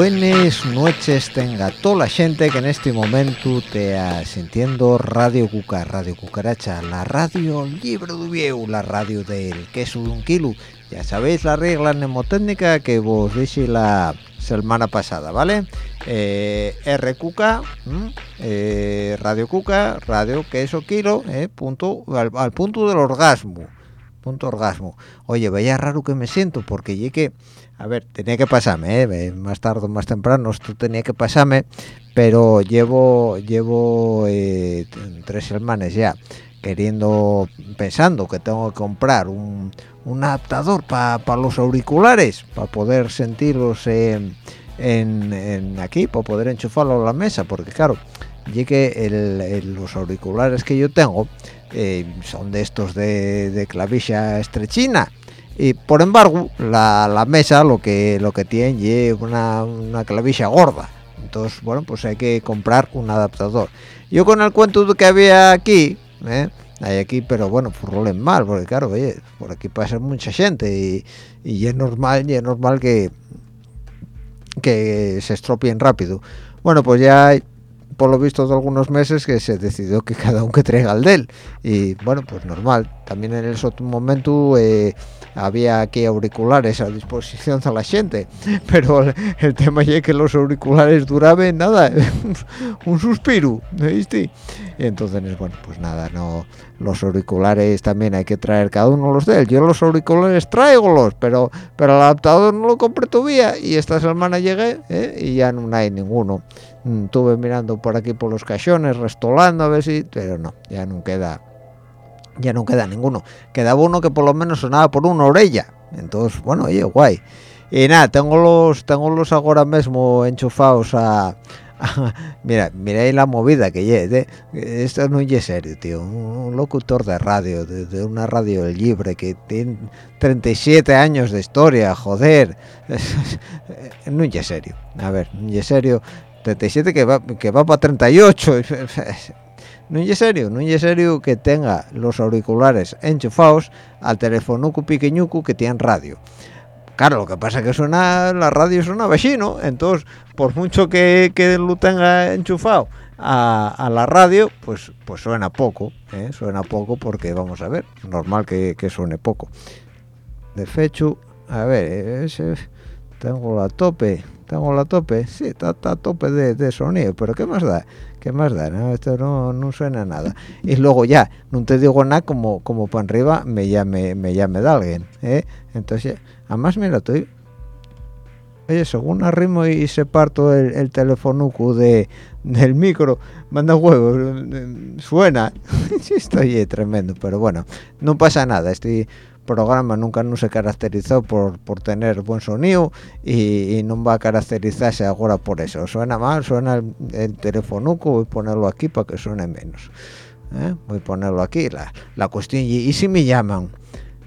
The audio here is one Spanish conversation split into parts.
Buenas noches tenga toda la gente que en este momento te sintiendo Radio Cuca, Radio Cucaracha, la radio libre de viejo, la radio del queso de un kilo. Ya sabéis la regla mnemotécnica que vos dije la semana pasada, ¿vale? Eh, R Cuca, eh, Radio Cuca, Radio queso kilo, eh, punto, al punto del orgasmo punto orgasmo. Oye, vaya raro que me siento, porque llegué, a ver, tenía que pasarme, ¿eh? más tarde o más temprano, esto tenía que pasarme, pero llevo, llevo eh, tres semanas ya queriendo, pensando que tengo que comprar un, un adaptador para los auriculares, para poder sentirlos en, en, en aquí, para poder enchufarlo a la mesa, porque claro, llegué el, el- los auriculares que yo tengo, eh, son de estos de, de clavija estrechina. Y por embargo la, la mesa lo que lo que tiene es una, una clavija gorda. Entonces bueno pues hay que comprar un adaptador. Yo con el cuento que había aquí ¿eh? hay aquí pero bueno pues mal porque claro oye, por aquí pasa mucha gente y, y es normal y es normal que que se estropien rápido. Bueno pues ya por lo visto de algunos meses que se decidió que cada uno que traiga el del y bueno pues normal. También en ese momento eh, había aquí auriculares a disposición de la gente. Pero el, tema es que los auriculares duraban nada un suspiro ¿viste? y entonces bueno pues nada no los auriculares también hay que traer cada uno los de él. Yo los auriculares traigo pero pero el adaptador no lo compré todavía. Y esta semana llegué ¿eh? y ya no hay ninguno estuve mirando por aquí por los cajones restolando a ver si pero no ya no queda ya no queda ninguno. Quedaba uno que por lo menos sonaba por una orella entonces bueno oye guay. Y nada tengo los tengo los ahora mismo enchufados a, mira mira ahí la movida que ye, esto no es serio tío. Un locutor de radio de, una radio libre que tiene 37 años de historia joder. No es serio. A ver no es serio 37 que va que va para 38 no es serio, no es serio que tenga los auriculares enchufados al teléfono pequeñuco que tiene radio. Claro, lo que pasa es que suena, la radio suena vecino, entonces, por mucho que, lo tenga enchufado a, la radio, pues pues suena poco, ¿eh? suena poco porque, vamos a ver, normal que, suene poco. De hecho, a ver, ese, tengo la tope, tengo la tope, sí, está, a tope de, de sonido, pero ¿qué más da? ¿qué más da? No? Esto no, no suena nada. Y luego ya, no te digo nada como como para arriba me llame, me llame de alguien, ¿eh? Entonces, además mira, estoy... Oye, según arrimo y se parto el, el teléfono de, del micro, manda huevos, suena. estoy tremendo, pero bueno, no pasa nada, estoy programa nunca no se caracterizó por, por tener buen sonido y, no va a caracterizarse ahora por eso. Suena mal, suena el, el telefonuco, voy a ponerlo aquí para que suene menos. ¿eh? Voy a ponerlo aquí. La, la cuestión, y, si me llaman,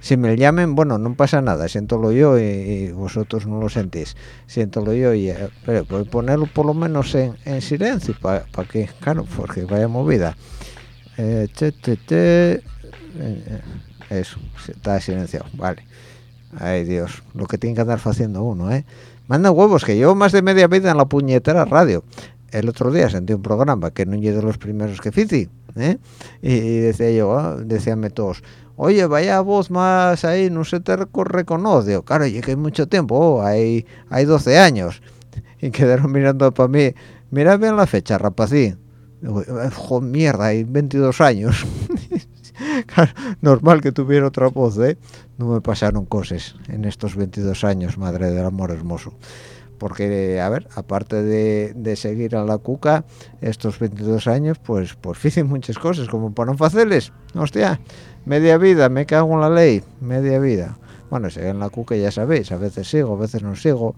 si me llamen, bueno, no pasa nada, siéntolo yo y, vosotros no lo sentís, siéntolo yo y eh, voy a ponerlo por lo menos en, en silencio para que, claro, porque vaya movida. Eh eso está silenciado vale. Ay dios lo que tiene que andar haciendo uno eh manda huevos que llevo más de media vida en la puñetera radio. El otro día sentí un programa que no llegué de los primeros que hice ¿eh? y, decía yo ah, decíanme todos oye vaya voz más ahí no se te reconoce claro llegué mucho tiempo oh, hay hay 12 años y quedaron mirando para mí mira bien la fecha rapacín joder mierda hay 22 años normal que tuviera otra voz, ¿eh? No me pasaron cosas en estos 22 años, madre del amor hermoso. Porque, a ver, aparte de, seguir a la cuca, estos 22 años, pues pues hice muchas cosas, como para no hacerles. Hostia, media vida, me cago en la ley, media vida. Bueno, si en la cuca ya sabéis, a veces sigo, a veces no sigo.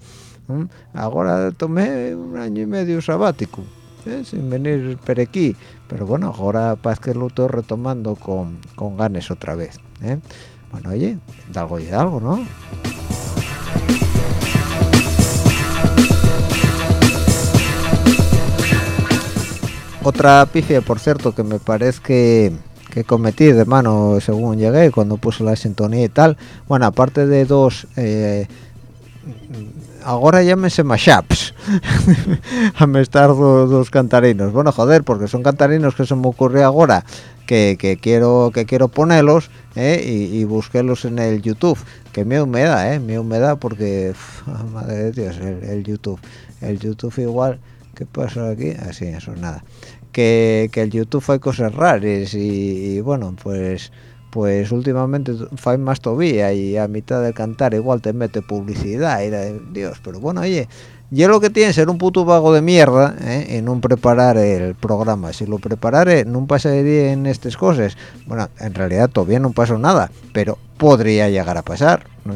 Ahora tomé un año y medio sabático ¿eh? sin venir por aquí pero bueno ahora parece que lo estoy retomando con, con ganes otra vez ¿eh? bueno oye de algo y de algo no otra pifia por cierto que me parece que que cometí de mano según llegué cuando puse la sintonía y tal bueno aparte de dos eh, ahora llámense mashups. A me estar dos, cantarinos. Bueno joder porque son cantarinos que se me ocurrió ahora que, quiero que quiero ponerlos ¿eh? y, y busquélos en el YouTube. Que me humedad eh me humedad porque madre de Dios el, YouTube. El YouTube igual qué pasa aquí así ah, eso nada. Que, que el YouTube hay cosas raras y bueno pues pues últimamente fue más todavía y a mitad del cantar igual te mete publicidad y de Dios, pero bueno, oye, yo lo que tiene ser un puto vago de mierda ¿eh? y no preparar el programa. Si lo preparare, no pasaría en estas cosas. Bueno, en realidad todavía no pasó nada, pero podría llegar a pasar, ¿no?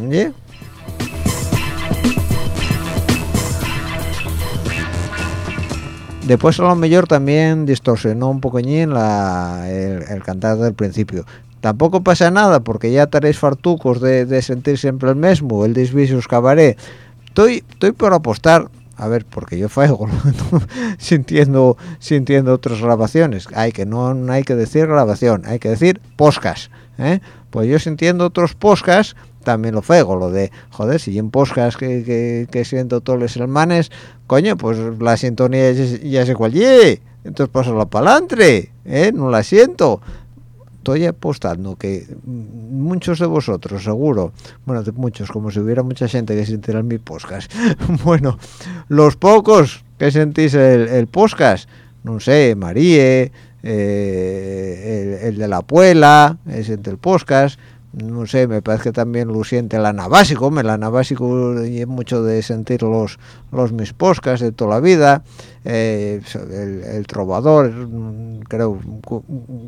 Después a lo mejor también distorsionó un poquillín la, el cantar del principio tampoco pasa nada porque ya estaréis fartucos de, sentir siempre el mismo el disvisos cabaré estoy estoy por apostar a ver porque yo faigo sintiendo sintiendo otras grabaciones hay que no, hay que decir grabación hay que decir poscas ¿eh? pues yo sintiendo otros poscas también lo fego lo de joder si en poscas que, que, siento todos los hermanes coño pues la sintonía ya, sé cuál entonces paso la palantre ¿eh? no la siento estoy apostando que muchos de vosotros seguro bueno de muchos como si hubiera mucha gente que sintiera mi podcast. Bueno los pocos que sentís el, el podcast no sé Marie eh, el, de la puela el podcast no sé, me parece que también lo siente la Navásico, me la Navásico y mucho de sentir los, los mis podcasts de toda la vida, eh, el, trovador, creo,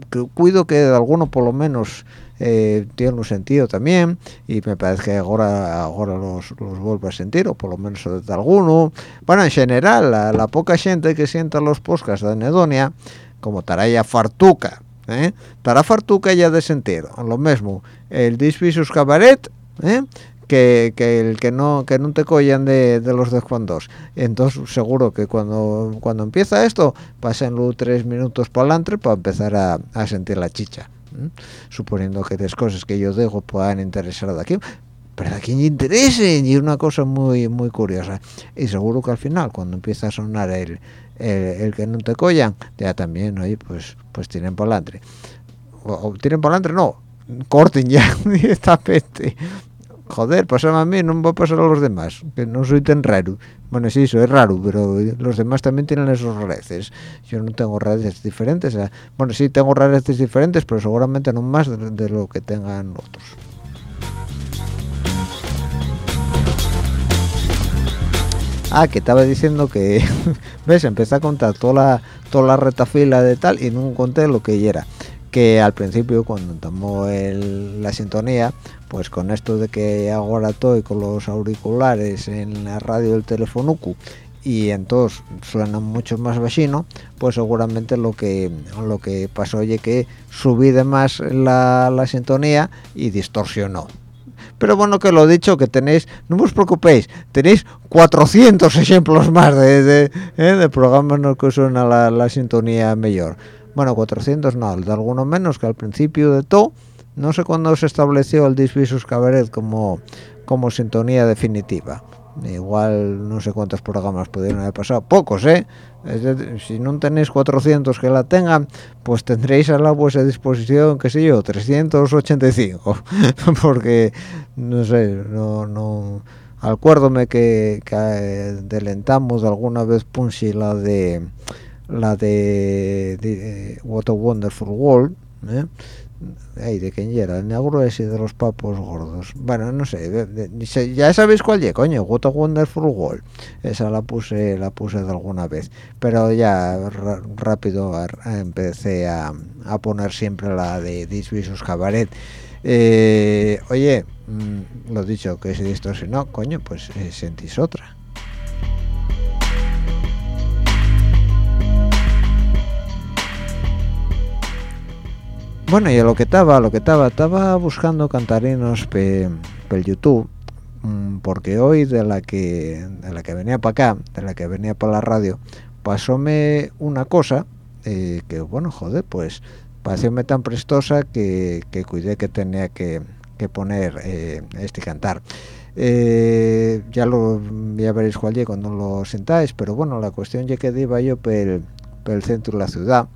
que cuido que alguno por lo menos eh, tiene un sentido también, y me parece que ahora, ahora los, los vuelvo a sentir, o por lo menos de alguno. Bueno, en general, la, la poca gente que sienta los podcasts de Anedonia, como Taraya Fartuca, ¿eh? para fartuca ya de sentir lo mismo el disvisus cabaret ¿eh? que, el que no que no te collan de, los descuentos entonces seguro que cuando cuando empieza esto pasen tres minutos para adelante para empezar a, sentir la chicha suponiendo que las cosas que yo dejo puedan interesar de aquí pero a quien interese y una cosa muy muy curiosa y seguro que al final cuando empieza a sonar el, el, que no te collan, ya también, oye, pues pues tienen polantre. O, tienen polantre, no, corten ya directamente. Joder, pásame a mí, no me va a pasar a los demás, que no soy tan raro. Bueno, sí, soy raro, pero los demás también tienen esos rareces. Yo no tengo rareces diferentes. Bueno, sí, tengo rareces diferentes, pero seguramente no más de lo que tengan otros. Ah, que estaba diciendo que, ves, empecé a contar toda la, toda la retafila de tal y no conté lo que era. Que al principio, cuando tomó la sintonía, pues con esto de que ahora estoy con los auriculares en la radio del teléfono y entonces suena mucho más vecino, pues seguramente lo que lo que pasó oye que subí de más la, la sintonía y distorsionó pero bueno que lo dicho que tenéis no os preocupéis tenéis 400 ejemplos más de, de, ¿eh? programas en que suena la, sintonía mejor bueno 400 no de alguno menos que al principio de todo no sé cuándo se estableció el Disvisus Cabaret como como sintonía definitiva igual no sé cuántos programas pudieron haber pasado. Pocos eh si no tenéis 400 que la tengan pues tendréis a la vuestra disposición qué sé yo 385 porque no sé no no acuérdome que, que adelantamos alguna vez Punchi la de la de, de What a Wonderful World ¿eh? Ay, de quién era, el negro ese de los papos gordos. Bueno, no sé, ya sabéis cuál es, coño, What a Wonderful World. Esa la puse, la puse de alguna vez. Pero ya rápido empecé a, poner siempre la de Disvisos Cabaret. Eh, oye, mm, lo dicho, que si no, coño, pues eh, sentís otra. Bueno y a lo que estaba lo que estaba estaba buscando cantarinos por YouTube mm, porque hoy de la que de la que venía para acá de la que venía para la radio pasóme una cosa eh, que bueno joder pues parecióme tan prestosa que, que cuidé que tenía que, poner eh, este cantar. Eh, ya lo ya veréis cuál es cuando lo sentáis pero bueno la cuestión ya que iba yo por el, centro de la ciudad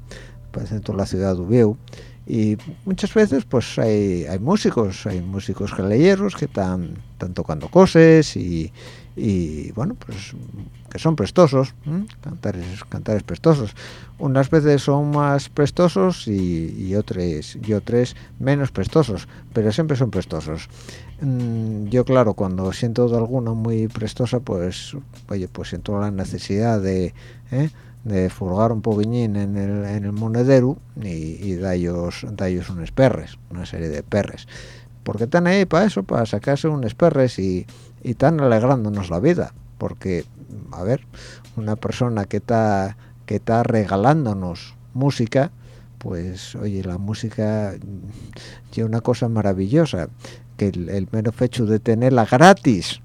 por el centro de la ciudad de Ubieu y muchas veces pues hay, hay músicos hay músicos galeyeros que están, tocando cosas y, y, bueno pues que son prestosos cantares cantares prestosos. Unas veces son más prestosos y, y otras y otras menos prestosos pero siempre son prestosos. Mm, yo claro cuando siento de alguna muy prestosa pues oye pues siento la necesidad de ¿eh? De furgar un poquillín en el, en el monedero y, y dallos, unos perres, una serie de perres. Porque están ahí para eso, para sacarse unos perres y, y están alegrándonos la vida. Porque, a ver, una persona que está que está regalándonos música, pues oye, la música es una cosa maravillosa, que el, el mero hecho de tenerla gratis,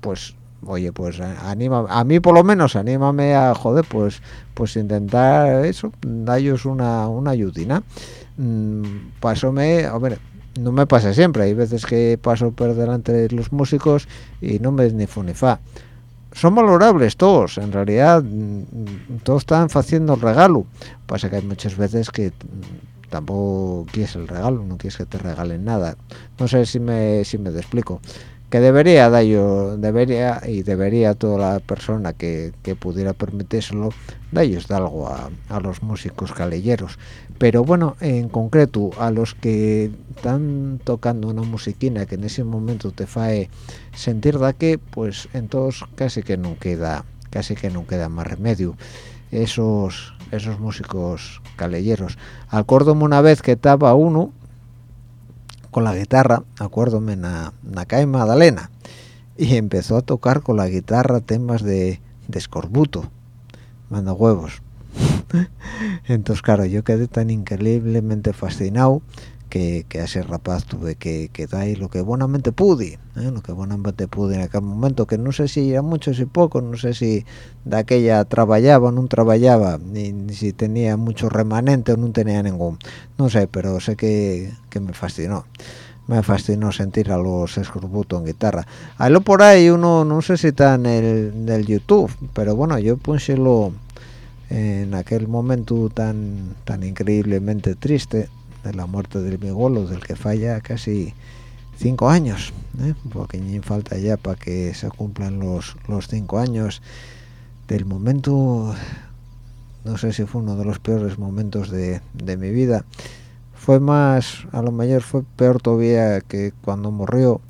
pues oye pues anima a mí por lo menos anímame a joder pues pues intentar eso darles una una ayudina. Mm, pasóme hombre no me pasa siempre hay veces que paso por delante de los músicos y no me ni fu ni fa. Son valorables todos en realidad mm, todos están haciendo el regalo. Pasa que hay muchas veces que mm, tampoco quieres el regalo no quieres que te regalen nada. No sé si me si me explico que debería dar yo debería y debería toda la persona que, que pudiera permitírselo de algo a, a, los músicos callejeros. Pero bueno en concreto a los que están tocando una musiquina que en ese momento te fae sentir da que pues entonces casi que no queda casi que no queda más remedio esos esos músicos callejeros. Acuérdome una vez que estaba uno con la guitarra, acuérdome, en y empezó a tocar con la guitarra temas de, de escorbuto, manda huevos. Entonces, claro, yo quedé tan increíblemente fascinado que, que ese rapaz tuve que, que dar lo que buenamente pude, ¿eh? lo que buenamente pude en aquel momento, que no sé si era mucho si poco, no sé si de aquella trabajaba o no trabajaba, ni, si tenía mucho remanente o no tenía ningún, no sé, pero sé que, me fascinó me fascinó sentir a los escorbutos en guitarra. Ahí por ahí uno, no sé si está en el, YouTube, pero bueno, yo lo en aquel momento tan tan increíblemente triste de la muerte del Migolo, del que falla casi cinco años, ¿eh? porque falta ya para que se cumplan los, los cinco años del momento, no sé si fue uno de los peores momentos de, de mi vida, fue más, a lo mejor fue peor todavía que cuando murió,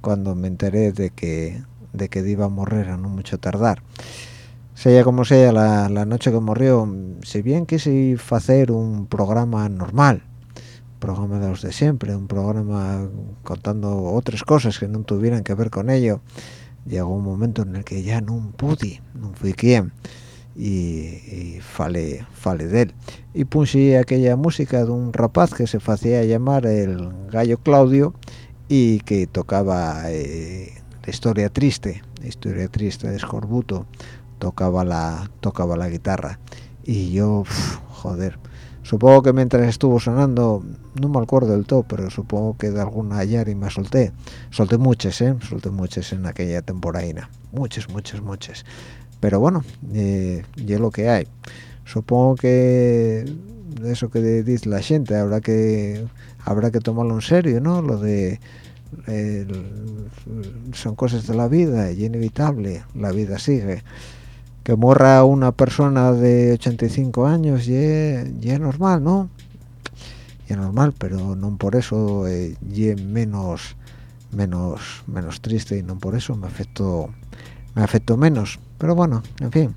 cuando me enteré de que de que iba a morir a no mucho tardar. Sea como sea, la, la noche que murió, si bien quise hacer un programa normal, programa de los de siempre, un programa contando otras cosas que no tuvieran que ver con ello, llegó un momento en el que ya no pude, no fui quien, y, fale, fale de él. Y puse aquella música de un rapaz que se hacía llamar el Gallo Claudio y que tocaba eh, la historia triste, la historia triste de Escorbuto, tocaba la, tocaba la guitarra. Y yo, joder, supongo que mientras estuvo sonando no me acuerdo del todo pero supongo que de alguna y me solté. Solté muchas eh solté muchas en aquella temporada muchas muchas muchas. Pero bueno eh, es lo que hay. Supongo que eso que dice la gente habrá que habrá que tomarlo en serio no lo de son cosas de la vida y inevitable la vida sigue que morra una persona de 85 años y es, normal, ¿no? Y es normal, pero no por eso eh, y menos menos menos triste y no por eso me afectó me afectó menos. Pero bueno, en fin,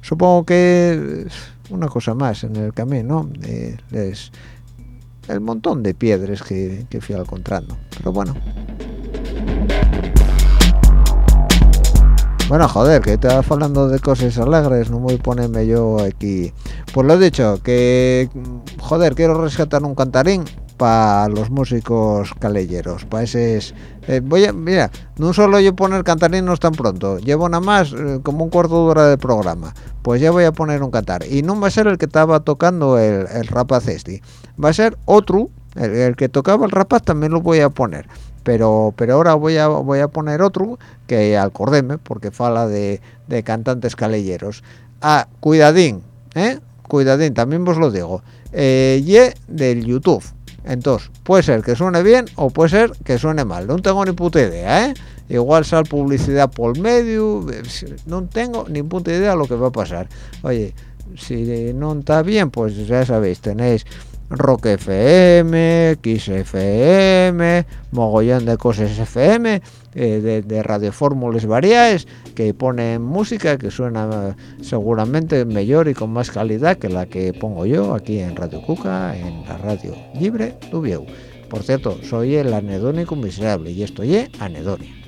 supongo que una cosa más en el camino, eh, es el montón de piedras que, que fui encontrando. Pero bueno. Bueno, joder, que estás hablando de cosas alegres, no voy a ponerme yo aquí. Pues lo dicho, que, joder, quiero rescatar un cantarín para los músicos callejeros, para ese... Eh, voy a, mira, no solo yo poner cantarinos tan pronto, llevo nada más eh, como un cuarto de hora de programa, pues ya voy a poner un cantar. Y no va a ser el que estaba tocando el, el rapaz este, va a ser otro, el, el que tocaba el rapaz también lo voy a poner pero pero ahora voy a voy a poner otro que acordeme porque fala de, de cantantes callejeros ah cuidadín eh cuidadín también vos lo digo. Eh, y del youtube. Entonces puede ser que suene bien o puede ser que suene mal. No tengo ni puta idea eh igual sal publicidad por medio eh, no tengo ni puta idea de lo que va a pasar. Oye si no está bien pues ya sabéis tenéis Rock FM, XFM, mogollón de cosas FM, eh, de, de radiofórmulas variadas que ponen música que suena seguramente mejor y con más calidad que la que pongo yo aquí en Radio Cuca, en la radio libre Dubieu. Por cierto, soy el anedónico miserable y estoy en anedonia.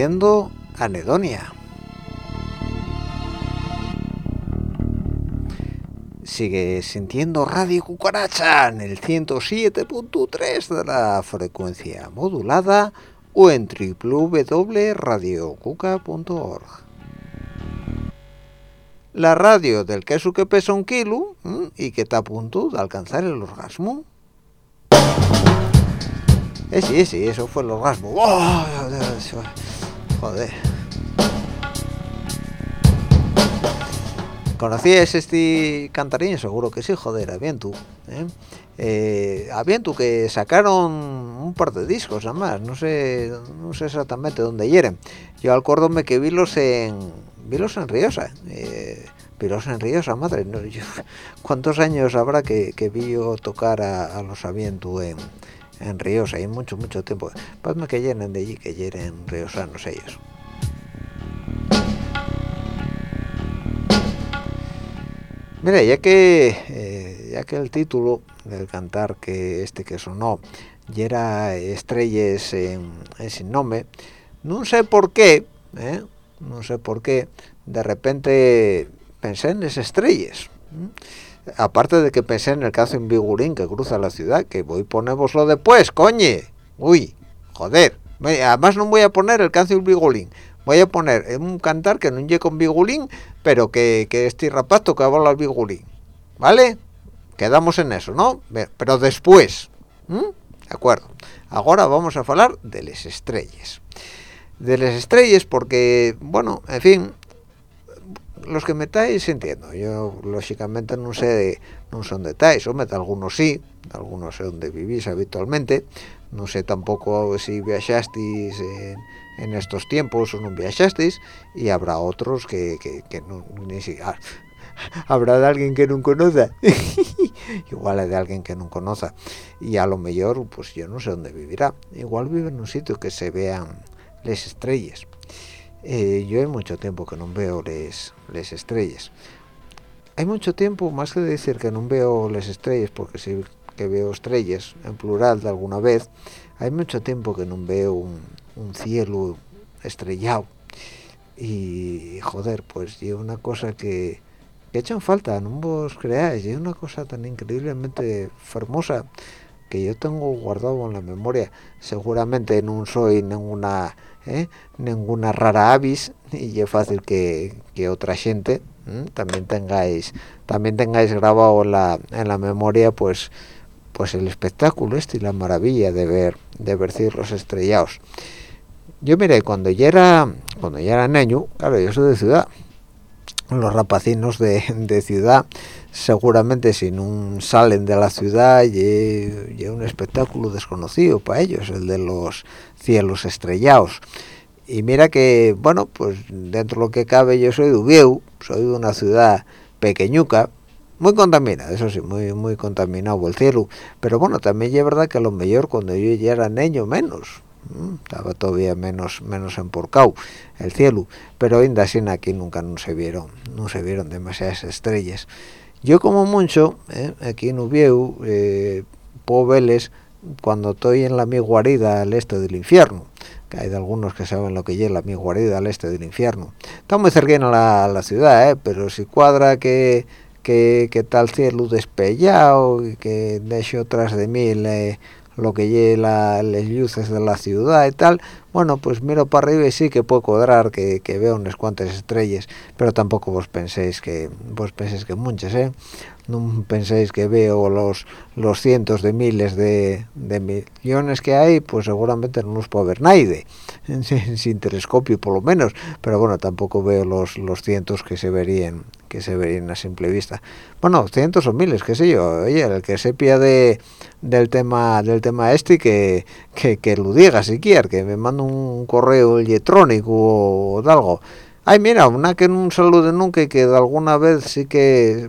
Sintiendo anedonia. Sigue sintiendo Radio Cucaracha en el 107.3 de la frecuencia modulada o en www.radiocuca.org. La radio del queso que pesa un kilo y que está a punto de alcanzar el orgasmo. Eh, sí, sí, eso fue el orgasmo. ¡Oh! Joder. ¿Conocías este cantarín? Seguro que sí, joder, a bien. ¿eh? Eh, que sacaron un par de discos, además, no sé, no sé exactamente dónde hieren. Yo acuérdome que vilos en, vilos en Riosa. Eh, vilos en Riosa, madre. ¿Cuántos años habrá que, que vi yo tocar a, los avientos en en Ríos, hay mucho, mucho tiempo. Padme que llenen de allí, que llenen riosanos ellos. Mira, ya que eh, ya que el título del cantar que este que sonó ya era Estrellas en, sin nombre, no sé por qué, ¿eh? no sé por qué, de repente pensé en esas estrellas aparte de que pensé en el caso en Bigurín que cruza la ciudad, que voy a poneroslo después, coñe. Uy, joder. Además no voy a poner el caso en Bigurín. Voy a poner un cantar que no llegue con Bigulín, pero que, que este rapaz que habla el Bigulín. ¿Vale? Quedamos en eso, ¿no? Pero después. ¿De acuerdo? Ahora vamos a hablar de las estrellas. De las estrellas porque, bueno, en fin, los que metáis entiendo. Yo lógicamente no sé no son detalles o meta algunos sí algunos sé dónde vivís habitualmente. No sé tampoco si viajasteis en, estos tiempos o no viajasteis. Y habrá otros que, que, no ni siquiera habrá de alguien que no conozca. Igual de alguien que no conozca. Y a lo mejor pues yo no sé dónde vivirá. Igual vive en un sitio que se vean las estrellas eh, yo hay mucho tiempo que no veo las estrellas. Hay mucho tiempo, más que decir que no veo las estrellas, porque sí que veo estrellas en plural de alguna vez, hay mucho tiempo que no veo un, cielo estrellado. Y joder, pues es una cosa que, que echan falta, no vos creáis, es una cosa tan increíblemente hermosa que yo tengo guardado en la memoria. Seguramente no soy ninguna ¿eh? ninguna rara avis y es fácil que, otra gente también tengáis también tengáis grabado en la, en la memoria pues pues el espectáculo este y la maravilla de ver de ver cielos estrellados yo mire cuando ya era cuando ya era niño claro yo soy de ciudad los rapacinos de, de ciudad seguramente si no salen de la ciudad y, un espectáculo desconocido para ellos el de los cielos estrellados y mira que bueno pues dentro de lo que cabe yo soy de Ubieu soy de una ciudad pequeñuca muy contaminada eso sí muy muy contaminado el cielo. Pero bueno también es verdad que a lo mejor cuando yo ya era niño menos estaba todavía menos menos emporcado el cielo. Pero ainda así aquí nunca no se vieron no se vieron demasiadas estrellas yo como mucho eh, aquí en Ubieu eh, puedo verles cuando estoy en la mi guarida al este del infierno que hay de algunos que saben lo que es la mi guarida al este del infierno. Está muy cercano a la, ciudad eh, pero si cuadra que que, que tal cielo despellado que de tras de mí lo que lleva las luces de la ciudad y tal bueno pues miro para arriba y sí que puedo cuadrar que, que veo unas cuantas estrellas pero tampoco vos penséis que vos penséis que muchas eh no penséis que veo los los cientos de miles de, de millones que hay pues seguramente no los puedo ver nadie sin, sin, telescopio por lo menos pero bueno tampoco veo los los cientos que se verían que se verían a simple vista. Bueno cientos o miles qué sé yo. Oye el que sepia de del tema del tema este que, que, que lo diga si quiere que me manda un correo electrónico o, algo. Ay mira una que no salude nunca y que de alguna vez sí que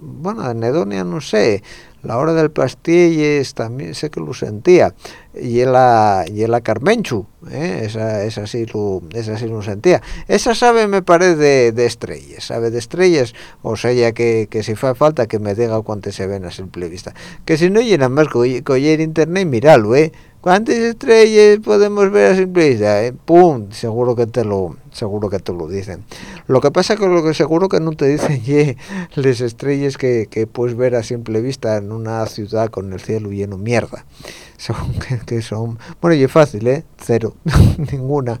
bueno en Edonia no sé. La hora del pastilles también sé que lo sentía y la y la Carmenchu ¿eh? esa esa sí lo esa sí lo sentía. Esa sabe me parece de, estrellas sabe de estrellas o sea que, que si fa falta que me diga cuánto se ven a simple vista. Que si no llena más que oye internet míralo eh ¿Cuántas estrellas podemos ver a simple? Eh? ¡Pum! Seguro que te lo seguro que te lo dicen. Lo que pasa que lo que seguro que no te dicen ye las estrellas que, que, puedes ver a simple vista en una ciudad con el cielo lleno mierda. Son, que, son bueno y es fácil eh cero ninguna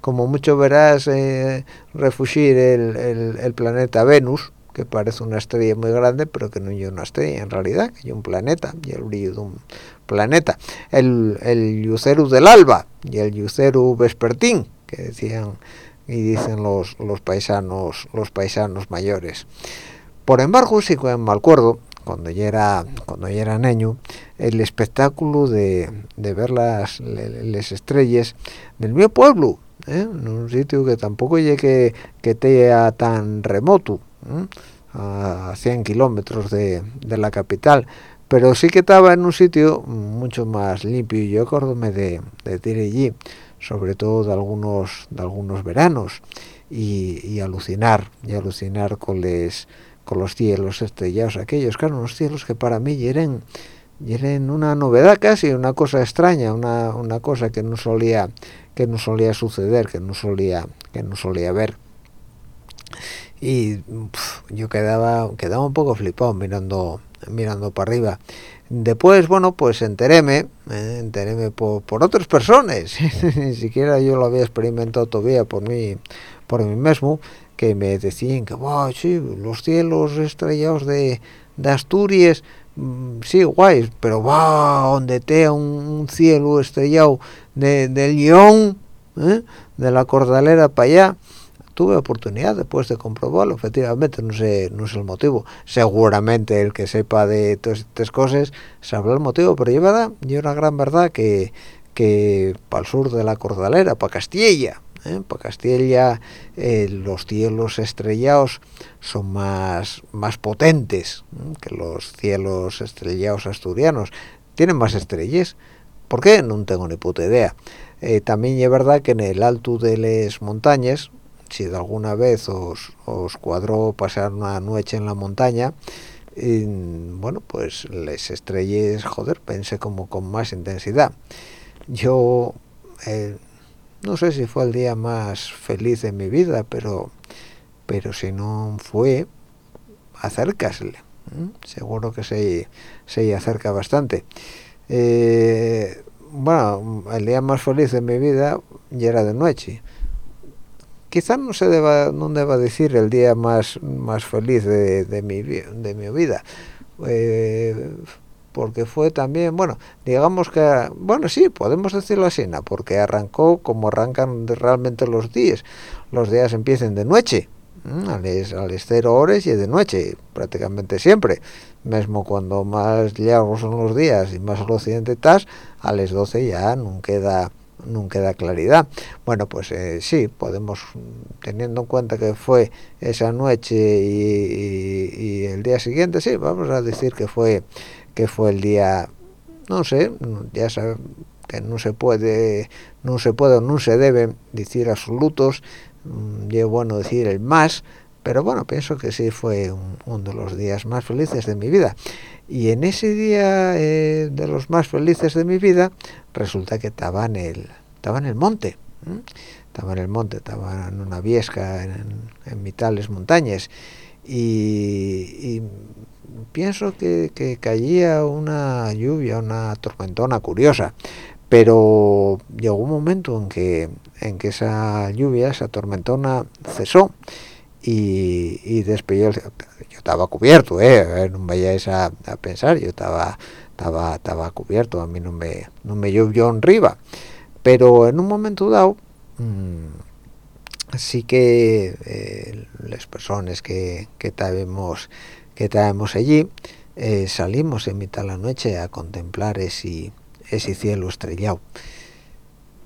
como mucho verás eh, refugir el, el, el planeta Venus que parece una estrella muy grande pero que no es una estrella en realidad que es un planeta y el brillo de un planeta. El, el del alba y el Lucerus vespertín que decían y dicen los, los paisanos los paisanos mayores. Por embargo sí que me acuerdo cuando yo era cuando yo era niño el espectáculo de, de ver las, las estrellas del mi pueblo ¿eh? en un sitio que tampoco llegue que te tan remoto a 100 kilómetros de, de la capital pero sí que estaba en un sitio mucho más limpio. Y yo acuérdome de, de ir allí sobre todo de algunos de algunos veranos y, alucinar y alucinar con les con los cielos estrellados aquellos. Claro unos cielos que para mí eran eran una novedad casi una cosa extraña una, una cosa que no solía que no solía suceder que no solía que no solía ver. Y yo quedaba quedaba un poco flipado mirando mirando para arriba. Después bueno pues enteréme eh, enteréme por, por otras personas. Ni siquiera yo lo había experimentado todavía por mí por mí mismo que me decían que wow, sí, los cielos estrellados de, de Asturias mm, sí guay pero wow, donde te un, cielo estrellado de, de León ¿eh? de la Cordalera para allá tuve oportunidad después de comprobarlo efectivamente no sé no sé el motivo seguramente el que sepa de todas estas cosas sabrá el motivo pero yo verdad y una gran verdad que que para el sur de la Cordalera para Castilla ¿eh? para Castilla eh, los cielos estrellados son más más potentes ¿eh? que los cielos estrellados asturianos tienen más estrellas ¿por qué? no tengo ni puta idea eh, también es verdad que en el alto de las montañas si de alguna vez os, os cuadró pasar una noche en la montaña y, bueno pues les estrellé joder pensé como con más intensidad. Yo eh, no sé si fue el día más feliz de mi vida pero pero si no fue acércasle seguro que se, se acerca bastante. Eh, bueno el día más feliz de mi vida ya era de noche quizás no se deba no deba decir el día más más feliz de, de mi de mi vida. Eh, porque fue también bueno digamos que bueno sí podemos decirlo así ¿no? porque arrancó como arrancan realmente los días. Los días empiezan de noche a las, a las cero horas y de noche prácticamente siempre. Mismo cuando más largos son los días y más occidente estás a las 12 ya no queda no queda claridad. Bueno pues eh, sí podemos teniendo en cuenta que fue esa noche y, y, el día siguiente sí vamos a decir que fue que fue el día no sé ya saben que no se puede no se puede no se debe decir absolutos mm, yo bueno decir el más pero bueno pienso que sí fue uno de los días más felices de mi vida y en ese día eh, de los más felices de mi vida resulta que estaba en el estaba en el monte estaba en el monte estaba en una viesca en, en mitales montañas. Y, pienso que, que caía una lluvia una tormentona curiosa. Pero llegó un momento en que en que esa lluvia esa tormentona cesó y, y después yo, estaba cubierto, ¿eh? no me vayáis a, pensar, yo estaba, estaba, estaba cubierto, a mí no me, no me llovió en arriba, pero en un momento dado, mmm, sí que eh, las personas que, que estábamos que allí, eh, salimos en mitad de la noche a contemplar ese, ese cielo estrellado,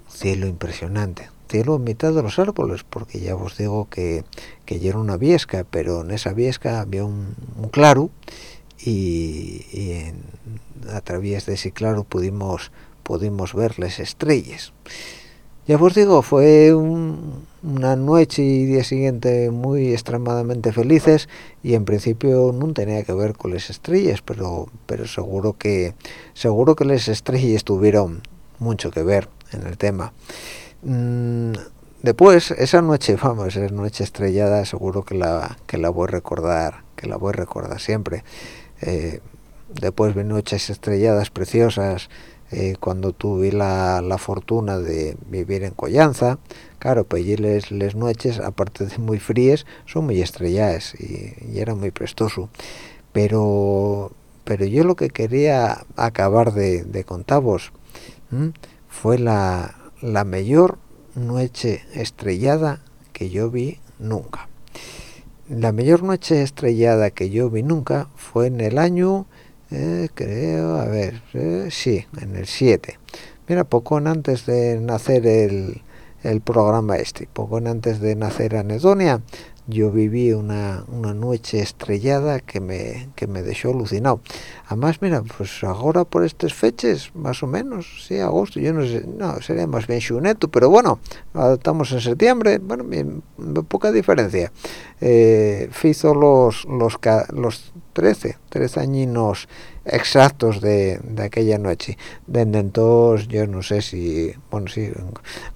cielo impresionante, cielo en mitad de los árboles, porque ya os digo que, que ya era una viesca, pero en esa viesca había un, claro y, y a través de ese claro pudimos pudimos ver las estrellas. Ya os digo, fue un, una noche y día siguiente muy extremadamente felices y en principio no tenía que ver con las estrellas, pero pero seguro que seguro que las estrellas tuvieron mucho que ver en el tema. Mm, después esa noche vamos esa noche estrellada seguro que la que la voy a recordar que la voy a recordar siempre. Eh, después vi noches estrelladas preciosas eh, cuando tuve la, la, fortuna de vivir en Collanza claro pues allí les, les noches aparte de muy frías son muy estrelladas y, era muy prestoso. Pero pero yo lo que quería acabar de, de contaros fue la la mayor noche estrellada que yo vi nunca. La mayor noche estrellada que yo vi nunca fue en el año, eh, creo, a ver, eh, sí, en el 7. Mira, poco antes de nacer el, el programa este, poco antes de nacer Anedonia, yo viví una, una noche estrellada que me, que me dejó alucinado. Además, mira, pues ahora por estas fechas, más o menos, sí, agosto, yo no sé, no, sería más bien xuneto, pero bueno, estamos en septiembre, bueno, bien, poca diferencia. Eh, los, los, los 13, 13 añinos exactos de, de, aquella noche. Desde entonces, yo no sé si, bueno, sí,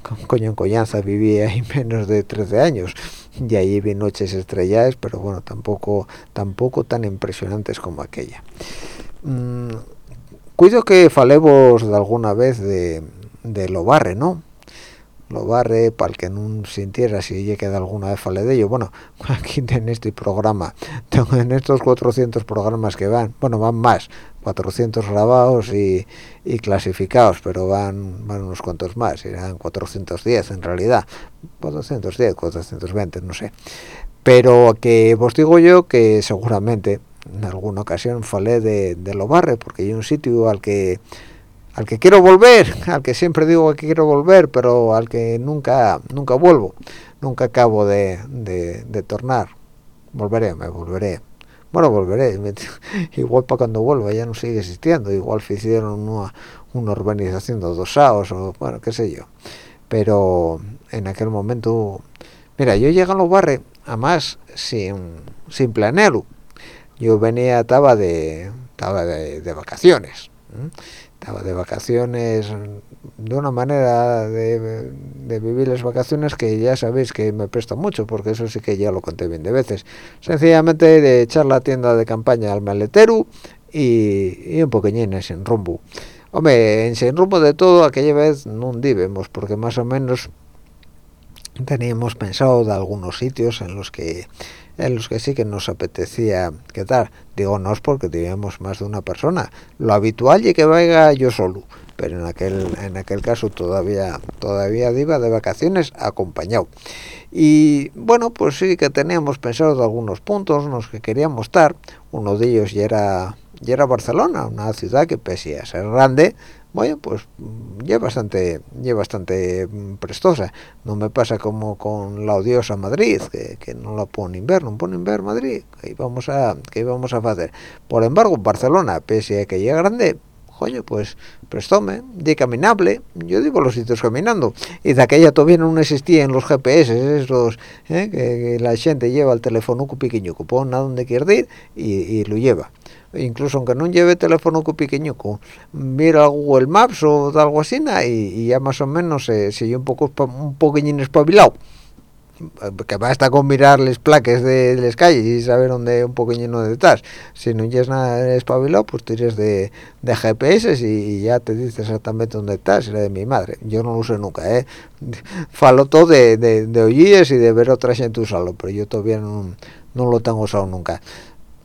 con coño en Coñanza viví ahí menos de 13 años y ahí vi noches estrelladas, pero bueno, tampoco, tampoco tan impresionantes como aquella. Mm, cuido que falemos de alguna vez de, de lo barre, ¿no? Lo barre para el que no sintiera si ella queda alguna vez fale de ello bueno aquí en este programa en estos 400 programas que van bueno van más 400 grabados y, y clasificados pero van van unos cuantos más eran 410 en realidad 410 420 no sé. Pero que os digo yo que seguramente en alguna ocasión falé de, de lo barre porque hay un sitio al que al que quiero volver, al que siempre digo que quiero volver, pero al que nunca nunca vuelvo, nunca acabo de, de, de tornar. Volveré, me volveré. Bueno, volveré. Igual para cuando vuelva ya no sigue existiendo. Igual hicieron una, una urbanización de dos saos o bueno, qué sé yo. Pero en aquel momento, mira, yo llegué a los barrios, además sin, sin planearlo. Yo venía, estaba de, estaba de, de vacaciones. ¿eh? De vacaciones de una manera de, vivir las vacaciones que ya sabéis que me presta mucho porque eso sí que ya lo conté bien de veces. Sencillamente de echar la tienda de campaña al maletero y, un poqueñín en rumbo. Hombre en sin rumbo de todo aquella vez no vivimos porque más o menos teníamos pensado de algunos sitios en los que en los que sí que nos apetecía quedar. Digo no es porque teníamos más de una persona. Lo habitual es que vaya yo solo. Pero en aquel en aquel caso todavía todavía iba de vacaciones acompañado. Y bueno pues sí que teníamos pensado algunos puntos en los que queríamos estar. Uno de ellos ya era ya era Barcelona una ciudad que pese a ser grande bueno pues ya bastante bastante mm, prestosa. No me pasa como con la odiosa Madrid que, no la ni ver no ni ver Madrid que íbamos a que a hacer. Por embargo Barcelona pese a que ya grande coño pues prestóme de caminable yo digo los sitios caminando. Y de aquella todavía no existía en los GPS esos ¿eh? que, la gente lleva el teléfono pequeño que pone a donde quiere ir y, y lo lleva. Incluso aunque no lleve teléfono pequeño mira Google Maps o algo así y, ya más o menos se, se un poco un poquillín espabilado que basta con mirar las placas de, las calles y saber dónde un poquillino de estás si no es nada espabilado pues tienes de, de GPS y, ya te dice exactamente dónde estás era de mi madre. Yo no lo uso nunca eh. Falo todo de, de, de y de ver otra gente usarlo pero yo todavía no, no lo tengo usado nunca.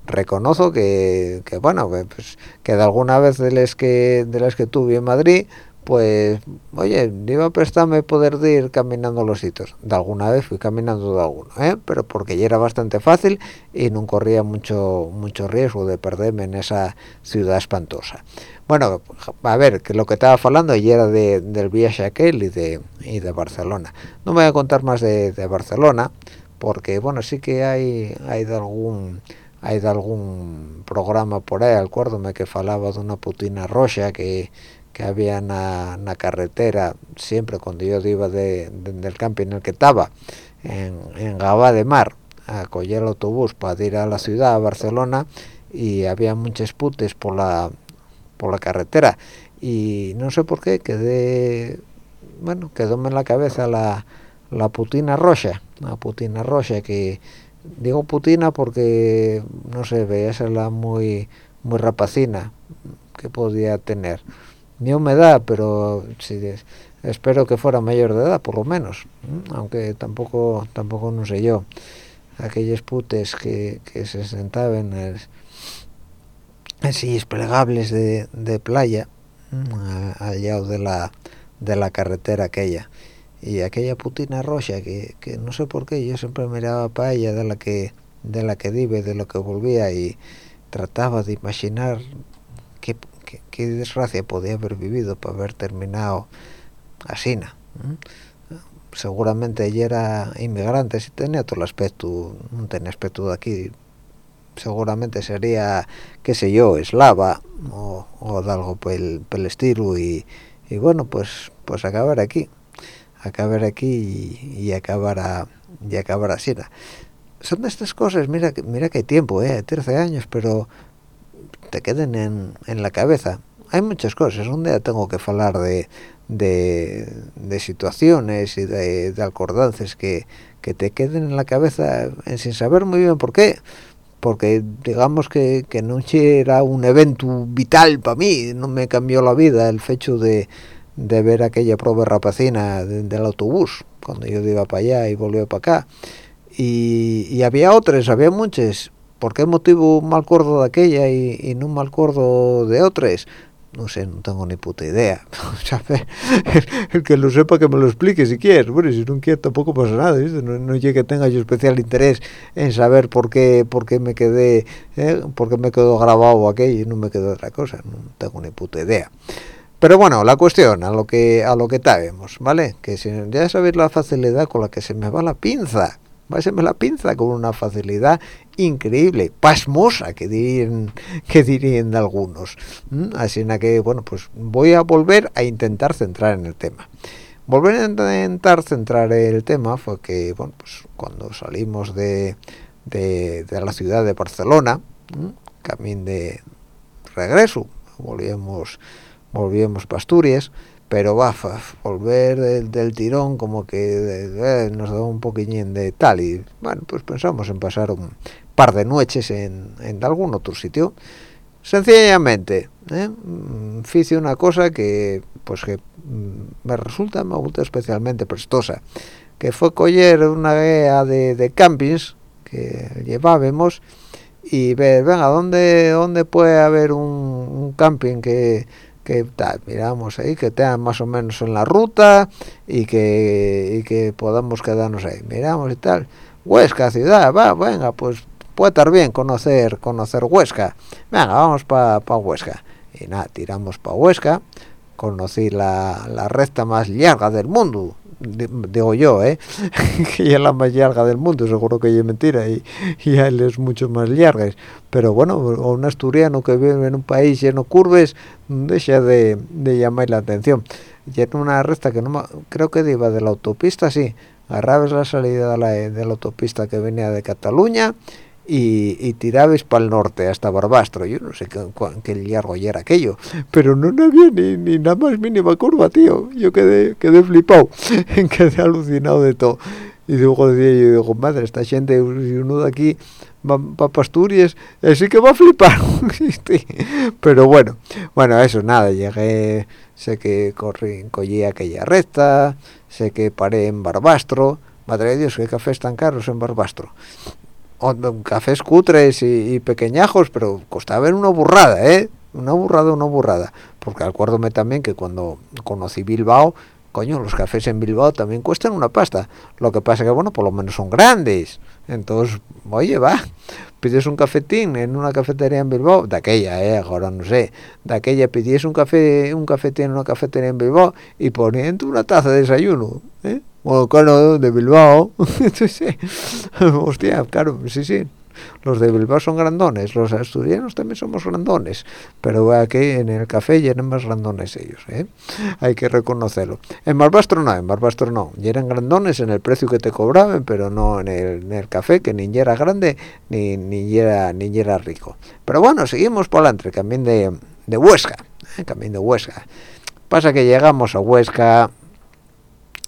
Reconozco que, que bueno pues, que de alguna vez de las que de las que tuve en Madrid pues oye iba a prestarme poder ir caminando los sitios. De alguna vez fui caminando de alguno ¿eh? pero porque ya era bastante fácil y no corría mucho mucho riesgo de perderme en esa ciudad espantosa. Bueno a ver que lo que estaba hablando ya era de, del viaje aquel y de y de Barcelona. No voy a contar más de, de Barcelona porque bueno sí que hay hay de algún hay de algún programa por ahí, acuérdome que falaba de una putina roja que, que había en la carretera, siempre cuando yo iba de, del camping en el que estaba, en, en de Mar, a coger el autobús para ir a la ciudad, a Barcelona, y había muchas putes por la, por la carretera. Y no sé por qué, quedé, bueno, quedóme en la cabeza la, la putina roja, la putina roja que digo putina porque no sé la muy muy rapacina que podía tener mi humedad pero sí, espero que fuera mayor de edad por lo menos aunque tampoco tampoco no sé yo. Aquellos putes que, se sentaban en así plegables de, playa al lado de la de la carretera aquella. Y aquella putina roja que, que, no sé por qué yo siempre miraba para ella de la que de la que vive de lo que volvía y trataba de imaginar qué, qué, desgracia podía haber vivido para haber terminado así seguramente ella era inmigrante si tenía todo el aspecto no tenía aspecto de aquí seguramente sería qué sé yo eslava o, o de algo por el, el estilo y, y bueno pues pues acabar aquí acabar aquí y, acabar a, y acabar así son de estas cosas mira mira que tiempo eh 13 años pero te queden en, en la cabeza. Hay muchas cosas. Un día tengo que hablar de, de, situaciones y de, de acordances que, que te queden en la cabeza sin saber muy bien por qué. Porque digamos que, que no era un evento vital para mí, no me cambió la vida el hecho de, de ver aquella prueba rapacina del autobús cuando yo iba para allá y volvía para acá. Y, había otras, había muchas ¿por qué motivo mal acuerdo de aquella y, no mal acuerdo de otras? no sé, no tengo ni puta idea. El, que lo sepa que me lo explique si quieres bueno, si no quiere tampoco pasa nada no, no llegue que tenga yo especial interés en saber por qué, por qué me quedé eh, por qué me quedó grabado aquello y no me quedó otra cosa. No tengo ni puta idea. Pero bueno, la cuestión, a lo que a lo que sabemos, ¿vale? Que si ya sabéis la facilidad con la que se me va la pinza, serme la pinza con una facilidad increíble, pasmosa, que dirían, que dirían algunos. Así que, bueno, pues voy a volver a intentar centrar en el tema. Volver a intentar centrar el tema fue que, bueno, pues cuando salimos de, de, la ciudad de Barcelona, camino de regreso, volvíamos volvíamos para Asturias, pero va, volver del, tirón como que eh, nos da un poquillín de tal y bueno, pues pensamos en pasar un par de noches en, en algún otro sitio. Sencillamente, ¿eh? Mm, hice una cosa que pues que mm, me resulta, me gusta especialmente prestosa, que fue coger una guía de, campings que llevábamos y ver, venga, ¿dónde, dónde puede haber un camping que, que tal, miramos ahí, que tenga más o menos en la ruta y que, y que podamos quedarnos ahí. Miramos y tal. Huesca, ciudad, va, venga, pues puede estar bien conocer conocer Huesca. Venga, vamos para pa Huesca. Y nada, tiramos para Huesca. Conocí la, la recta más larga del mundo, digo yo, ¿eh? que es la más larga del mundo, seguro que es mentira, y, y él es mucho más larga. Pero bueno, un asturiano que vive en un país lleno de curves, deja de, de llamar la atención. Y en una recta que no creo que iba de la autopista, sí, agarrabas la salida de la, de la autopista que venía de Cataluña y, y para el norte hasta Barbastro. Yo no sé qué, qué largo era aquello, pero no, había ni, ni nada más mínima curva, tío. Yo quedé, quedé flipado, quedé alucinado de todo. Y luego decía yo, digo, madre, esta gente, uno de aquí va para Asturias, sí que va a flipar. pero bueno, bueno, eso, nada, llegué, sé que corrí, cogí aquella recta, sé que paré en Barbastro. Madre de Dios, qué cafés tan caros en Barbastro cafés cutres y, y, pequeñajos, pero costaba una burrada, ¿eh? Una burrada, una burrada. Porque acuérdome también que cuando conocí Bilbao, coño, los cafés en Bilbao también cuestan una pasta. Lo que pasa que, bueno, por lo menos son grandes. Entonces, oye, va, pides un cafetín en una cafetería en Bilbao, de aquella, eh, ahora no sé, de aquella pidies un café, un cafetín en una cafetería en Bilbao y poniendo una taza de desayuno, ¿eh? Bueno, claro, de Bilbao. hostia, claro, sí, sí. Los de Bilbao son grandones, los asturianos también somos grandones, pero aquí en el café llenan más grandones ellos, ¿eh? hay que reconocerlo. En Barbastro no, en Barbastro no, eran grandones en el precio que te cobraban, pero no en el, en el café, que ni era grande ni, ni, era, ni era rico. Pero bueno, seguimos por adelante, camino de, de Huesca, ¿eh? camino de Huesca. Pasa que llegamos a Huesca,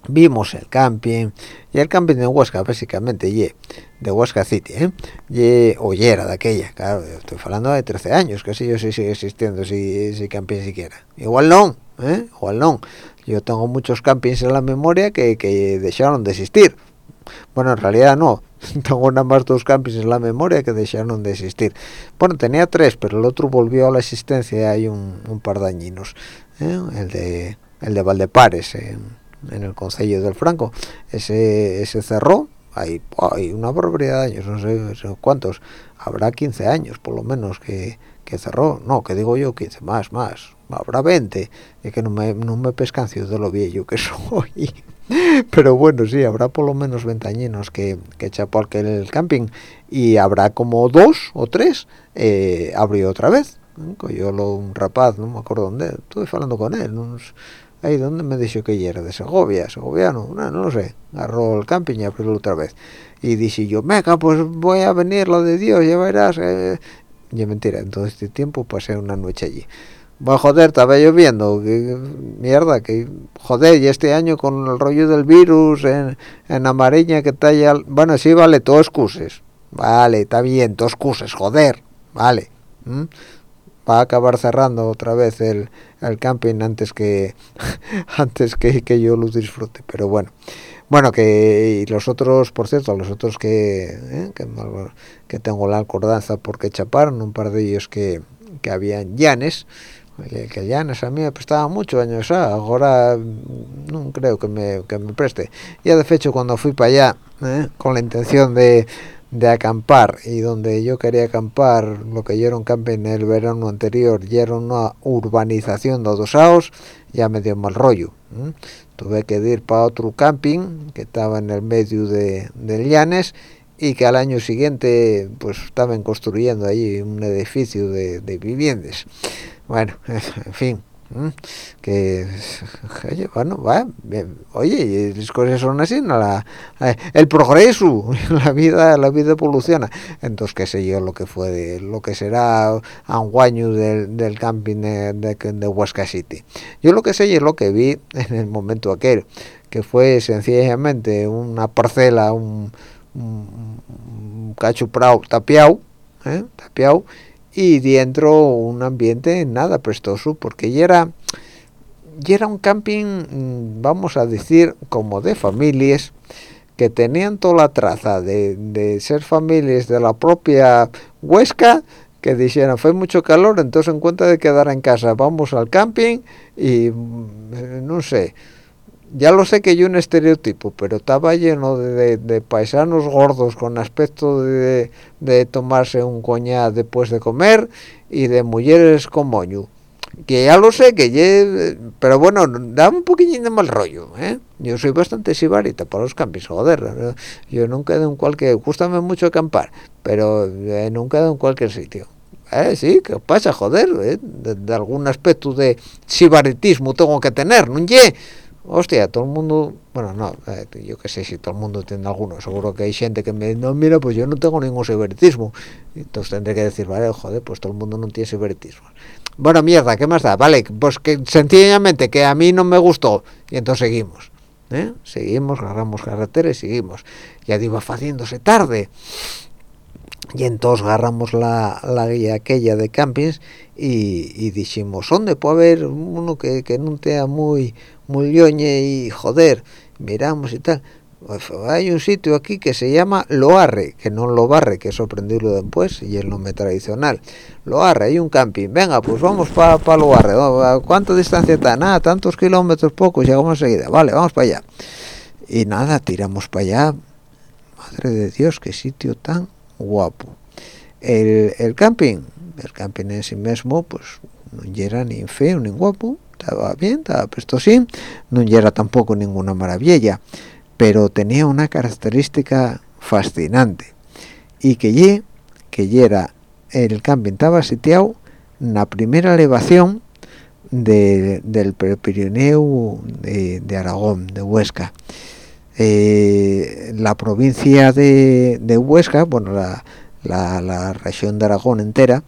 vimos el camping y el camping de Huesca básicamente y de Huesca City ¿eh? y oyera de aquella claro estoy hablando de 13 años que si yo sí sigue existiendo si, si camping siquiera igual no ¿eh? igual no yo tengo muchos campings en la memoria que, que dejaron de existir bueno en realidad no tengo nada más dos campings en la memoria que dejaron de existir bueno tenía tres pero el otro volvió a la existencia hay un, un par de añinos ¿eh? el de el de Valdepares el Consejo del Franco. Ese, ese cerró hay, hay una barbaridad de años no sé, cuántos habrá 15 años por lo menos que, que cerró. No que digo yo 15 más más habrá 20 es que no me, no me pescancio de lo viejo que soy. Pero bueno sí habrá por lo menos 20 añinos que, que chapó al que el camping. Y habrá como dos o tres eh, abrió otra vez. Yo lo un rapaz no me acuerdo dónde estuve hablando con él unos, ahí donde me dijo que era de Segovia, segoviano, no, no lo sé, agarró el camping y abrió otra vez. Y dije yo, meca, pues voy a venir lo de Dios, ya verás. Eh. Mentira, en todo este tiempo pasé una noche allí. Bueno, joder, estaba lloviendo, que, mierda, que joder, y este año con el rollo del virus en, en Amareña que está ya, bueno, sí, vale, todo excuses, vale, está bien, todo excuses, joder, vale. Va a acabar cerrando otra vez el, el camping antes que antes que, que, yo lo disfrute. Pero bueno bueno que los otros por cierto los otros que eh, que, tengo la acordanza porque chaparon un par de ellos que, que habían llanes que, llanes a mí me prestaba mucho años ah, ahora no creo que me, que me preste. Ya de hecho cuando fui para allá eh, con la intención de de acampar y donde yo quería acampar lo que yo era un camping en el verano anterior y era una urbanización de adosados ya me dio mal rollo tuve que ir para otro camping que estaba en el medio de, de Llanes y que al año siguiente pues estaban construyendo allí un edificio de, de viviendas bueno en fin. Que oye, bueno va oye las cosas son así no la, el progreso la vida la vida evoluciona entonces qué sé yo lo que fue de, lo que será a un guaño del, del camping de, de, de, City yo lo que sé es lo que vi en el momento aquel que fue sencillamente una parcela un, un, un cacho prado tapiado ¿eh? tapiado y dentro un ambiente nada prestoso porque ya era ya era un camping vamos a decir como de familias que tenían toda la traza de, de ser familias de la propia Huesca que dijeron fue mucho calor entonces en cuenta de quedar en casa vamos al camping y mm, no sé ya lo sé que yo un estereotipo pero estaba lleno de, de, paisanos gordos con aspecto de, de, tomarse un coñac después de comer y de mujeres con moño que ya lo sé que ye, pero bueno da un poquillín de mal rollo ¿eh? yo soy bastante sibarita para los campings joder yo nunca he en cualquier gustame mucho acampar pero eh, nunca he en cualquier sitio eh, sí, ¿qué pasa? Joder, eh, de, algún aspecto de sibaritismo tengo que tener, ¿no? Ye, hostia, todo el mundo, bueno, no, yo qué sé si todo el mundo tiene alguno, seguro que hay gente que me no, mira, pues yo no tengo ningún sibaritismo. Entonces tendré que decir, vale, joder, pues todo el mundo no tiene sibaritismo. Bueno, mierda, ¿qué más da? Vale, pues que sencillamente que a mí no me gustó, y entonces seguimos. ¿eh? Seguimos, agarramos carretera y seguimos. Ya iba haciéndose tarde y entonces agarramos la, la guía aquella de campings y, y dijimos dónde puede haber uno que, que no sea muy muy lloñe y joder miramos y tal pues hay un sitio aquí que se llama Loarre, que no lo barre, que es sorprendirlo después, y el nombre tradicional. Loarre, hay un camping. Venga, pues vamos para pa Loarre. ¿Cuánta distancia está? Nada, tantos kilómetros, pocos, llegamos enseguida. Vale, vamos para allá. Y nada, tiramos para allá. Madre de Dios, qué sitio tan guapo. El, el camping el camping en sí mismo pues no era ni feo ni guapo estaba bien estaba puesto sí no era tampoco ninguna maravilla pero tenía una característica fascinante y que que era el camping estaba sitiado en la primera elevación de, del Pirineo de Aragón de Huesca eh, la provincia de, de, Huesca, bueno, la, la, la, región de Aragón entera,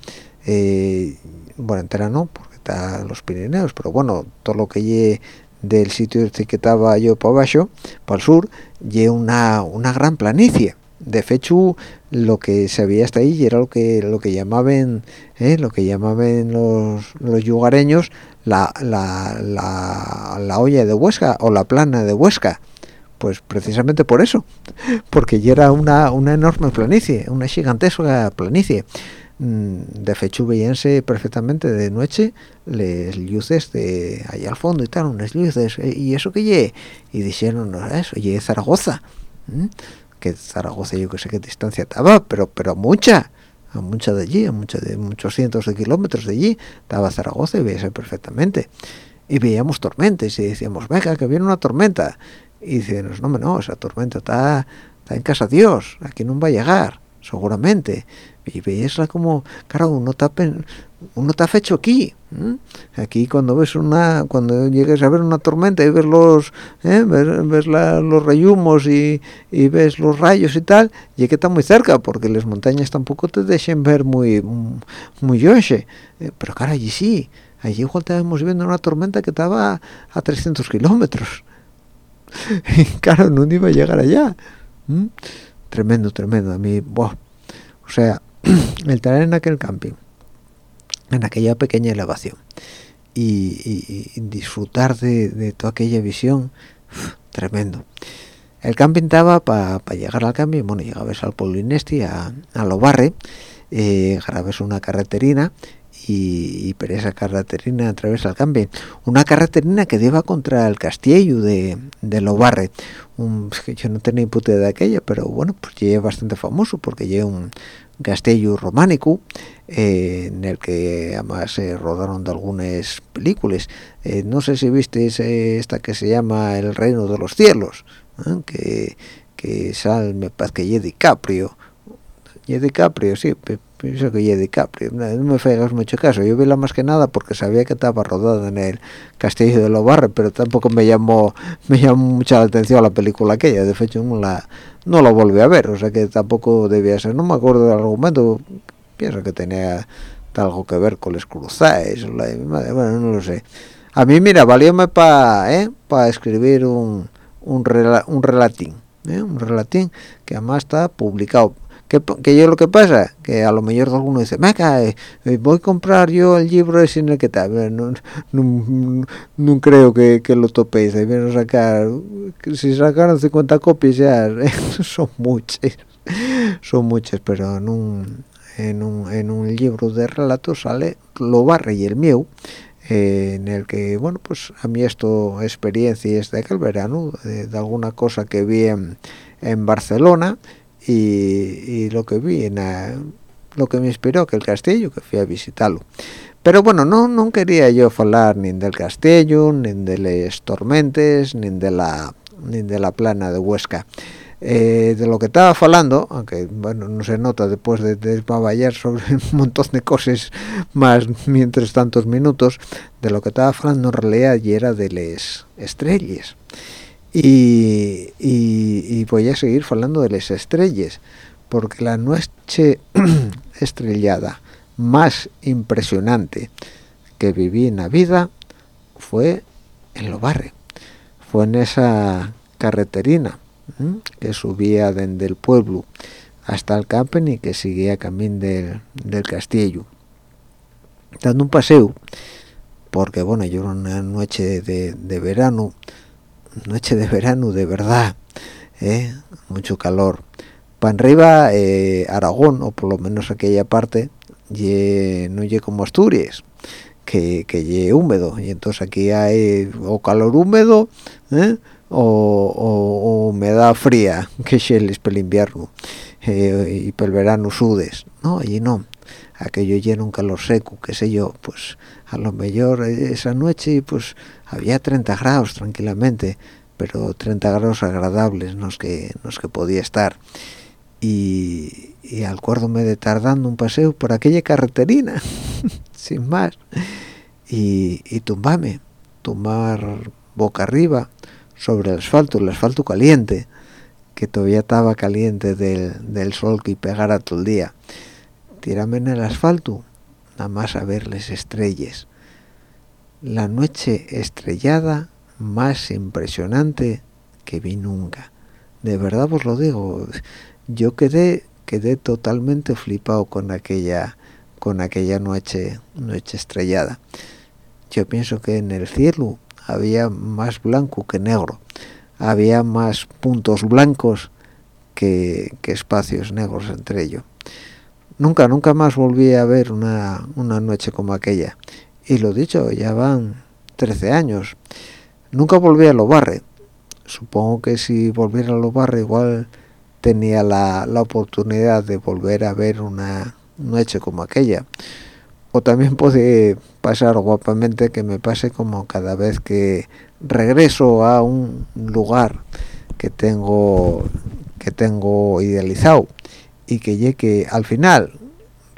eh, bueno, entera no, porque está los Pirineos, pero bueno, todo lo que lleve del sitio este que estaba yo para abajo, para el sur, lleva una, una gran planicie. De hecho, lo que se veía hasta ahí era lo que lo que llamaban eh, lo que llamaban los, los yugareños la, la, la, la olla de Huesca o la plana de Huesca pues precisamente por eso, porque ya era una, una enorme planicie, una gigantesca planicie. Mm, de fecho veíanse perfectamente de noche las luces de allá al fondo y tal, unas luces, eh, y eso que lle, y dijeron, no, eso, lle Zaragoza, que Zaragoza yo que sé qué distancia estaba, pero pero mucha, a mucha de allí, a mucha de muchos cientos de kilómetros de allí, estaba Zaragoza y veíase perfectamente. Y veíamos tormentas y decíamos, venga, que viene una tormenta y dicen, no, no, esa tormenta está, está en casa Dios, aquí no va a llegar, seguramente. Y veisla como, claro, uno está, uno está fecho aquí. Aquí cuando ves una, cuando llegues a ver una tormenta y ves los, ¿eh? ves, los rayumos y, y, ves los rayos y tal, y que está muy cerca, porque las montañas tampoco te dejen ver muy, muy yoche. Eh, pero claro, allí sí, allí igual estábamos viendo una tormenta que estaba a 300 kilómetros. claro, no iba a llegar allá. Tremendo, tremendo. A mí, o sea, el en aquel camping, en aquella pequeña elevación, y, disfrutar de, toda aquella visión, tremendo. El camping estaba para llegar al camping, bueno, llegabas al Polinesti, a, a Lobarre, eh, grabes una carreterina y, por esa carreterina través al cambio una carreterina que lleva contra el castillo de, de Lobarre. Un, yo no tenía puta de aquella pero bueno pues es bastante famoso porque lleva un castillo románico eh, en el que además se rodaron de algunas películas. Eh, no sé si viste esta que se llama El Reino de los Cielos ¿eh? que, que sale me parece que es DiCaprio y DiCaprio sí pienso que ya DiCaprio, no me fegas mucho caso, yo vi la más que nada porque sabía que estaba rodada en el castillo de Lobarre, pero tampoco me llamó me llamó mucha la atención la película aquella, de hecho no la, no la volví a ver, o sea que tampoco debía ser, no me acuerdo del argumento, pienso que tenía algo que ver con los cruzáis, bueno, no lo sé. A mí, mira, valióme para ¿eh? para escribir un, un, un relatín, ¿eh? un relatín que además está publicado que, yo lo que pasa que a lo mejor alguno dice meca eh, eh, voy a comprar yo el libro de cine que tal no, no, no, creo que, lo topéis. Debieron sacar si sacaron 50 copias ya son muchas son muchas pero en un, en un, en un libro de relatos sale lo barre y el mío eh, en el que, bueno, pues a mí esto experiencia es de aquel verano, de, alguna cosa que vi en, en Barcelona y, lo que vi en lo que me inspiró que el castillo, que fui a visitarlo. Pero bueno, no, no quería yo hablar ni del castillo, ni de las tormentes, ni de la, ni de la plana de Huesca. Eh, de lo que estaba hablando, aunque bueno no se nota después de desbaballar sobre un montón de cosas más mientras tantos minutos, de lo que estaba hablando en realidad y era de las estrellas. Y, voy a seguir hablando de las estrellas, porque la noche estrellada más impresionante que viví en la vida fue en Lobarre, fue en esa carreterina que subía desde el pueblo hasta el campen y que seguía camino del, castillo dando un paseo porque bueno yo era una noche de verano noche de verano de verdad ¿eh? mucho calor para arriba eh, Aragón o por lo menos aquella parte no llegue como Asturias que, que húmedo y entonces aquí hay o calor húmedo ¿eh? o, humedad fría que es el invierno eh, y para el verano sudes no allí no aquello lleno un calor seco qué sé yo pues a lo mejor esa noche pues había 30 grados tranquilamente pero 30 grados agradables no es que que podía estar y, y acuérdome de tardando un paseo por aquella carreterina sin más y, y tumbame tumbar boca arriba sobre el asfalto, el asfalto caliente, que todavía estaba caliente del, sol que pegara todo el día. Tírame en el asfalto, nada más a ver las estrellas. La noche estrellada más impresionante que vi nunca. De verdad os lo digo, yo quedé quedé totalmente flipado con aquella con aquella noche noche estrellada. Yo pienso que en el cielo había más blanco que negro, había más puntos blancos que, espacios negros entre ellos. Nunca, nunca más volví a ver una, noche como aquella. Y lo dicho, ya van 13 años. Nunca volví a lo barre. Supongo que si volviera a lo barre igual tenía la, la oportunidad de volver a ver una noche como aquella o también puede pasar guapamente que me pase como cada vez que regreso a un lugar que tengo que tengo idealizado y que llegue al final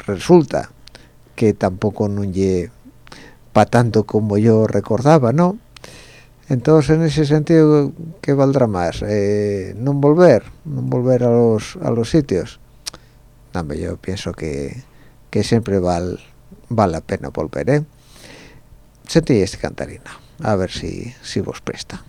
resulta que tampoco no llegue para tanto como yo recordaba no entonces en ese sentido qué valdrá más eh, no volver no volver a los a los sitios no, yo pienso que que siempre vale vale la pena volver, ¿eh? Sentí este cantarina, a ver si, si vos presta.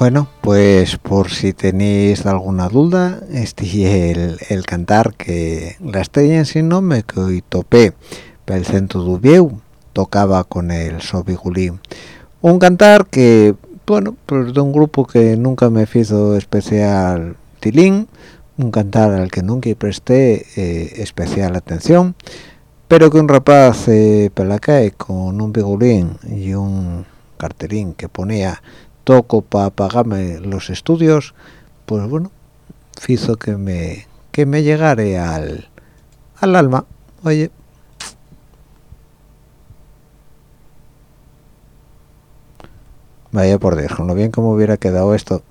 Bueno, pues por si tenéis alguna duda, este el, el cantar que la estrella sin nombre que hoy topé el centro de Ubieu tocaba con el Sobigulí. Un cantar que, bueno, pues de un grupo que nunca me hizo especial tilín, un cantar al que nunca presté eh, especial atención, pero que un rapaz eh, pelacae con un bigulín y un cartelín que ponía toco para pagarme los estudios, pues bueno, hizo que me que me llegare al, al alma. Oye, Vaya por Dios, con lo bien como hubiera quedado esto.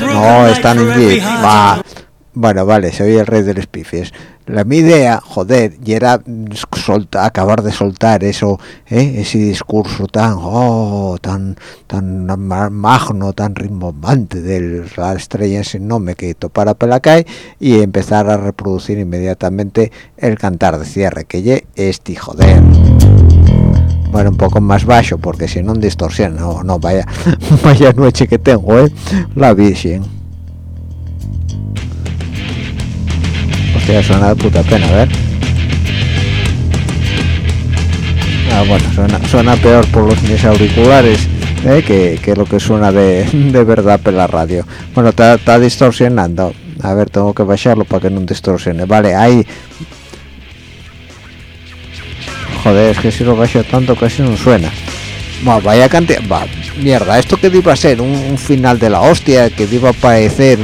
No, están en. Va. Bueno, vale, soy el rey de los pifies. La mi idea, joder, y era soltar, acabar de soltar eso, ¿eh? ese discurso tan, oh, tan, tan magno, tan rimbombante de la estrella sin nombre que topara Pelacay y empezar a reproducir inmediatamente el cantar de cierre, que ye este, joder. Bueno un poco más bajo porque si no distorsiona no no vaya vaya noche que tengo eh la virgen hostia suena de puta pena a ver. Ah bueno suena suena peor por los mis auriculares eh, que, que, lo que suena de, de verdad por la radio. Bueno está distorsionando. A ver tengo que bajarlo para que no distorsione. Vale ahí. Joder, es que si lo bajo tanto casi no suena. Vaya cantidad, va, mierda, esto que iba a ser un, final de la hostia, que iba a parecer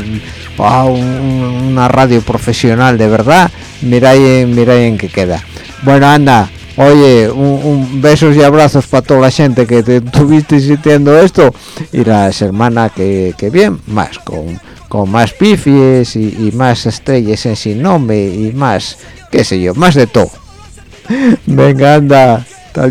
una radio profesional de verdad, mira ahí, mira ahí en qué queda. Bueno, anda, Oye, un, besos y abrazos para toda la gente que te estuviste sintiendo esto y las hermanas que, que bien, más con, más pifies y, más estrellas en sin nombre y más, qué sé yo, más de todo. Venga, anda, tal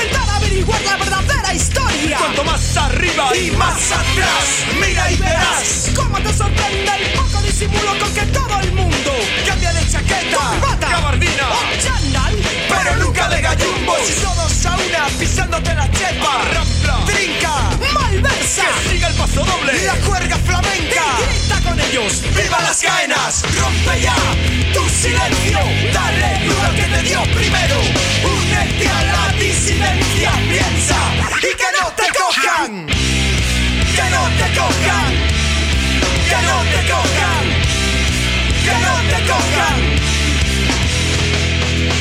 historia. Cuanto más arriba y más atrás, mira y verás cómo te sorprende el poco disimulo con que todo el mundo cambia de chaqueta, corbata, gabardina o chandal, pero nunca de gallumbos. Todos a una pisándote la chepa, rampla, trinca, malversa, que siga el paso doble, la cuerga flamenca, y grita con ellos, viva las caenas, rompe ya tu silencio, dale duro que te dio primero, únete a la disidencia, piensa y que no te cojan, que no te cojan, que no te cojan, que no te cojan.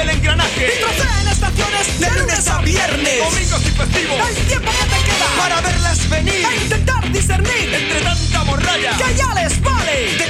mueve el engranaje. Y trocea en estaciones de lunes a viernes. Domingos y festivos. El tiempo que te queda. Para verlas venir. E intentar discernir Entre tanta morralla. Que ya les vale. De